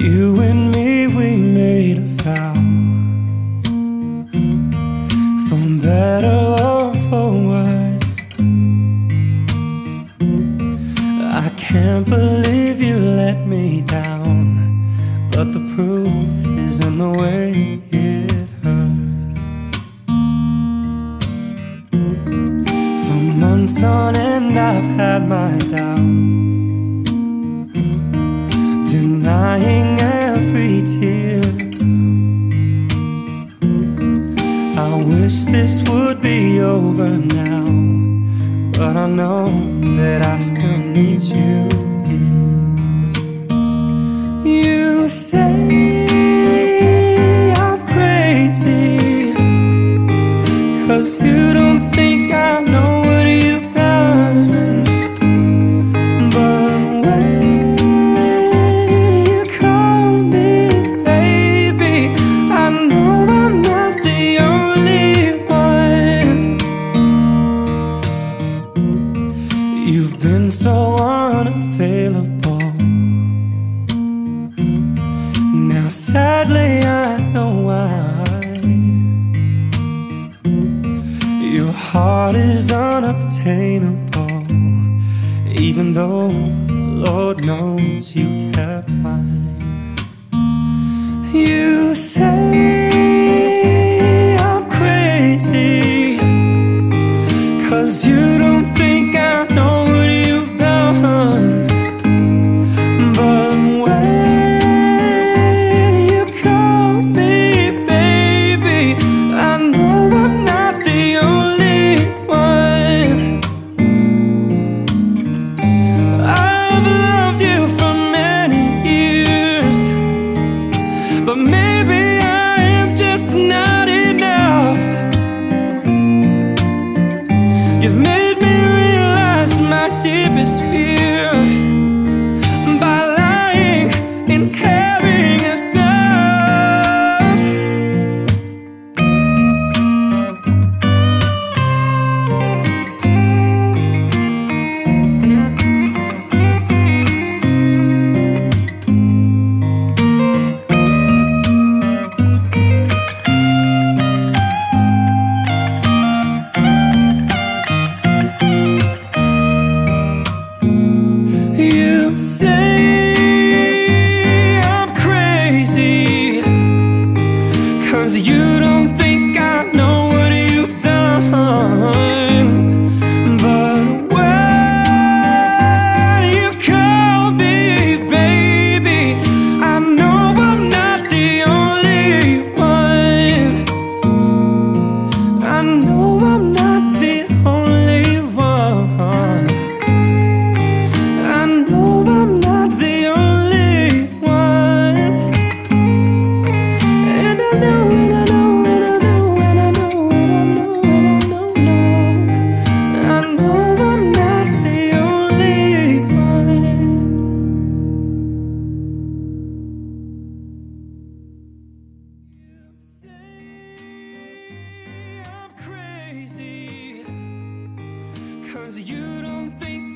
You and me, we made a vow. From better or for worse, I can't believe you let me down. But the proof is in the way it hurts. From months on and I've had my doubts. I wish this would be over now, but I know that I still need you. You say I'm crazy, cause you don't think I know sadly, I know why. Your heart is unobtainable, even though Lord knows you kept mine. You say I'm crazy, cause you don't think I know you don't think